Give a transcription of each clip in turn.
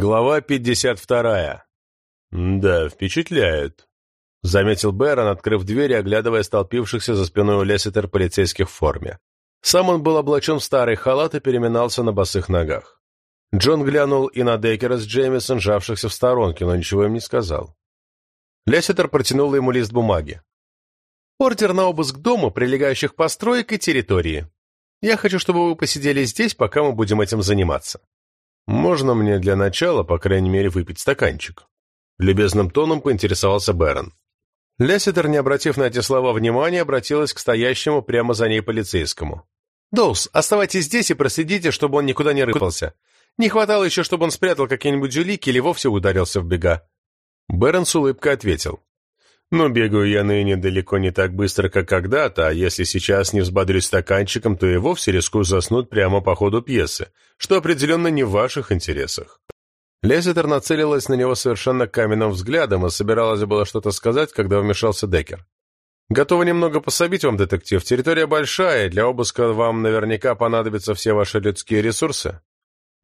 Глава 52. «Да, впечатляет», — заметил Бэрон, открыв дверь и оглядывая столпившихся за спиной у Лесситер полицейских в форме. Сам он был облачен в старый халат и переминался на босых ногах. Джон глянул и на Деккера с Джеймисон, жавшихся в сторонке, но ничего им не сказал. Лесситер протянул ему лист бумаги. «Ордер на обыск дома, прилегающих построек и территории. Я хочу, чтобы вы посидели здесь, пока мы будем этим заниматься». «Можно мне для начала, по крайней мере, выпить стаканчик?» Любезным тоном поинтересовался Бэрон. Лесситер, не обратив на эти слова внимания, обратилась к стоящему прямо за ней полицейскому. «Доус, оставайтесь здесь и проследите, чтобы он никуда не рыпался. Не хватало еще, чтобы он спрятал какие-нибудь улики или вовсе ударился в бега». Бэрон с улыбкой ответил. Но бегаю я ныне далеко не так быстро, как когда-то, а если сейчас не взбодрюсь стаканчиком, то и вовсе рискую заснуть прямо по ходу пьесы, что определенно не в ваших интересах». Лезитер нацелилась на него совершенно каменным взглядом и собиралась было что-то сказать, когда вмешался Деккер. «Готова немного пособить вам, детектив. Территория большая, для обыска вам наверняка понадобятся все ваши людские ресурсы».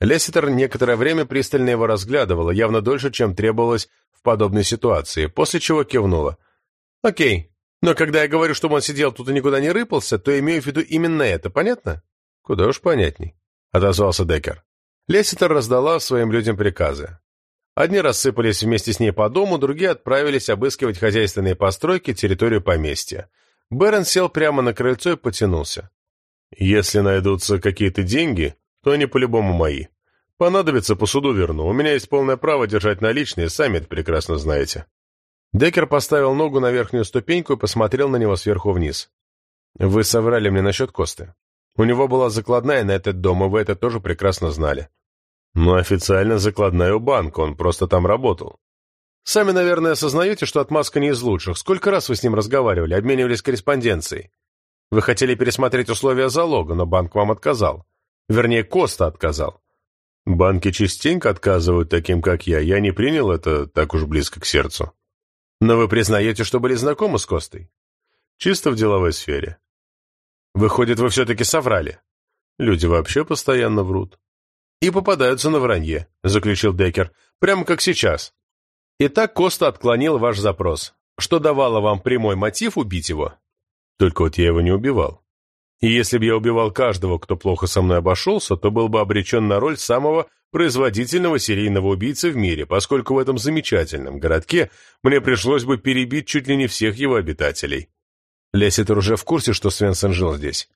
Лесситер некоторое время пристально его разглядывала, явно дольше, чем требовалось подобной ситуации, после чего кивнула. «Окей, но когда я говорю, чтобы он сидел тут и никуда не рыпался, то имею в виду именно это, понятно?» «Куда уж понятней», — отозвался Деккер. Лесситер раздала своим людям приказы. Одни рассыпались вместе с ней по дому, другие отправились обыскивать хозяйственные постройки, территорию поместья. Бэрон сел прямо на крыльцо и потянулся. «Если найдутся какие-то деньги, то они по-любому мои», Понадобится, по суду верну. У меня есть полное право держать наличные, сами это прекрасно знаете». Деккер поставил ногу на верхнюю ступеньку и посмотрел на него сверху вниз. «Вы соврали мне насчет Косты. У него была закладная на этот дом, и вы это тоже прекрасно знали». «Ну, официально закладная у банка, он просто там работал». «Сами, наверное, осознаете, что отмазка не из лучших. Сколько раз вы с ним разговаривали, обменивались корреспонденцией? Вы хотели пересмотреть условия залога, но банк вам отказал. Вернее, Коста отказал. Банки частенько отказывают таким, как я. Я не принял это так уж близко к сердцу. Но вы признаете, что были знакомы с Костой? Чисто в деловой сфере. Выходит, вы все-таки соврали. Люди вообще постоянно врут. И попадаются на вранье, заключил Деккер, прямо как сейчас. Итак, Коста отклонил ваш запрос. Что давало вам прямой мотив убить его? Только вот я его не убивал. И если бы я убивал каждого, кто плохо со мной обошелся, то был бы обречен на роль самого производительного серийного убийцы в мире, поскольку в этом замечательном городке мне пришлось бы перебить чуть ли не всех его обитателей. Леситер уже в курсе, что Свенсон жил здесь.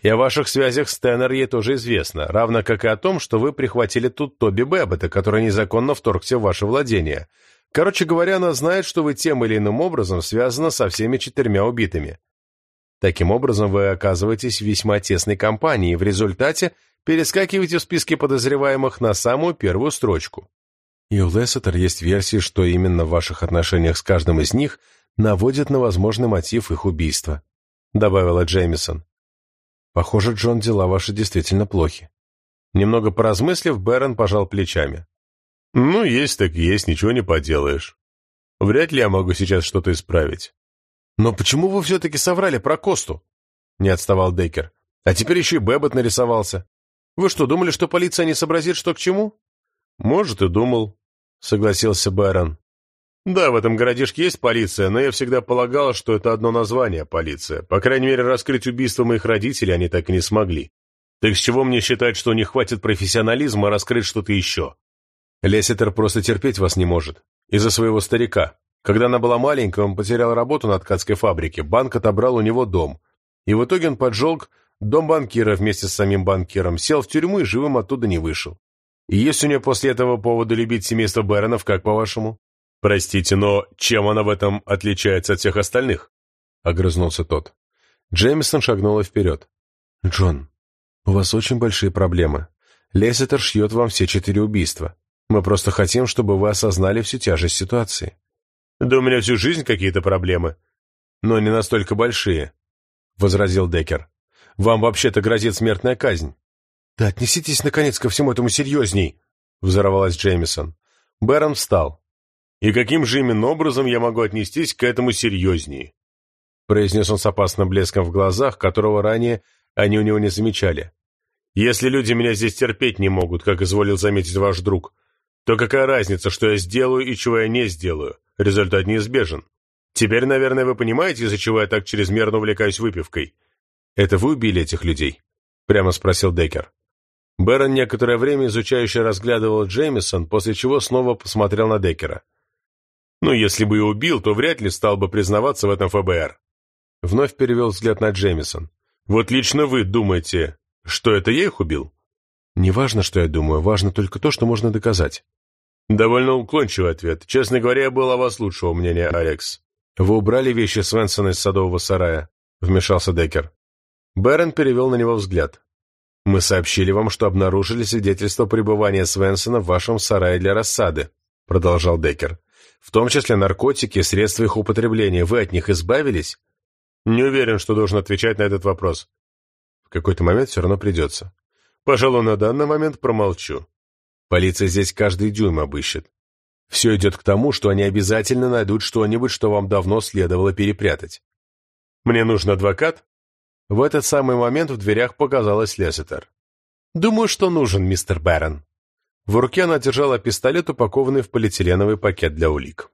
И о ваших связях с Теннер ей тоже известно, равно как и о том, что вы прихватили тут Тоби Бэббета, который незаконно вторгся в ваше владение. Короче говоря, она знает, что вы тем или иным образом связаны со всеми четырьмя убитыми. Таким образом, вы оказываетесь в весьма тесной компании и в результате перескакиваете в списке подозреваемых на самую первую строчку. И у Лессетер есть версии, что именно в ваших отношениях с каждым из них наводит на возможный мотив их убийства», — добавила Джеймисон. «Похоже, Джон, дела ваши действительно плохи». Немного поразмыслив, Бэрон пожал плечами. «Ну, есть так есть, ничего не поделаешь. Вряд ли я могу сейчас что-то исправить. «Но почему вы все-таки соврали про Косту?» Не отставал Деккер. «А теперь еще и Бэббот нарисовался. Вы что, думали, что полиция не сообразит, что к чему?» «Может, и думал», — согласился Бэрон. «Да, в этом городишке есть полиция, но я всегда полагал, что это одно название — полиция. По крайней мере, раскрыть убийство моих родителей они так и не смогли. Так с чего мне считать, что не хватит профессионализма раскрыть что-то еще?» Леситер просто терпеть вас не может. Из-за своего старика. Когда она была маленькой, он потерял работу на ткацкой фабрике, банк отобрал у него дом. И в итоге он поджег дом банкира вместе с самим банкиром, сел в тюрьму и живым оттуда не вышел. И есть у нее после этого повода любить семейство Бэронов, как по-вашему? Простите, но чем она в этом отличается от всех остальных? Огрызнулся тот. Джеймисон шагнула вперед. Джон, у вас очень большие проблемы. Леситер шьет вам все четыре убийства. Мы просто хотим, чтобы вы осознали всю тяжесть ситуации. Да у меня всю жизнь какие-то проблемы. Но не настолько большие, — возразил Деккер. Вам вообще-то грозит смертная казнь. Да отнеситесь, наконец, ко всему этому серьезней, — взорвалась Джеймисон. Бэрон встал. «И каким же именно образом я могу отнестись к этому серьезнее?» произнес он с опасным блеском в глазах, которого ранее они у него не замечали. «Если люди меня здесь терпеть не могут, как изволил заметить ваш друг, то какая разница, что я сделаю и чего я не сделаю? Результат неизбежен. Теперь, наверное, вы понимаете, из-за чего я так чрезмерно увлекаюсь выпивкой. Это вы убили этих людей? Прямо спросил Деккер. Бэрон некоторое время изучающе разглядывал Джеймисон, после чего снова посмотрел на Деккера. «Ну, если бы и убил, то вряд ли стал бы признаваться в этом ФБР». Вновь перевел взгляд на Джеймисон. «Вот лично вы думаете, что это я их убил?» «Не важно, что я думаю, важно только то, что можно доказать». «Довольно уклончивый ответ. Честно говоря, я был о вас лучшего мнения, Алекс». «Вы убрали вещи Свенсона из садового сарая?» — вмешался Деккер. Бэрон перевел на него взгляд. «Мы сообщили вам, что обнаружили свидетельство пребывания Свенсона в вашем сарае для рассады», — продолжал Деккер. «В том числе наркотики, средства их употребления. Вы от них избавились?» «Не уверен, что должен отвечать на этот вопрос». «В какой-то момент все равно придется». «Пожалуй, на данный момент промолчу». «Полиция здесь каждый дюйм обыщет. Все идет к тому, что они обязательно найдут что-нибудь, что вам давно следовало перепрятать». «Мне нужен адвокат?» В этот самый момент в дверях показалась Леситер. «Думаю, что нужен, мистер Бэрон». В руке она держала пистолет, упакованный в полиэтиленовый пакет для улик.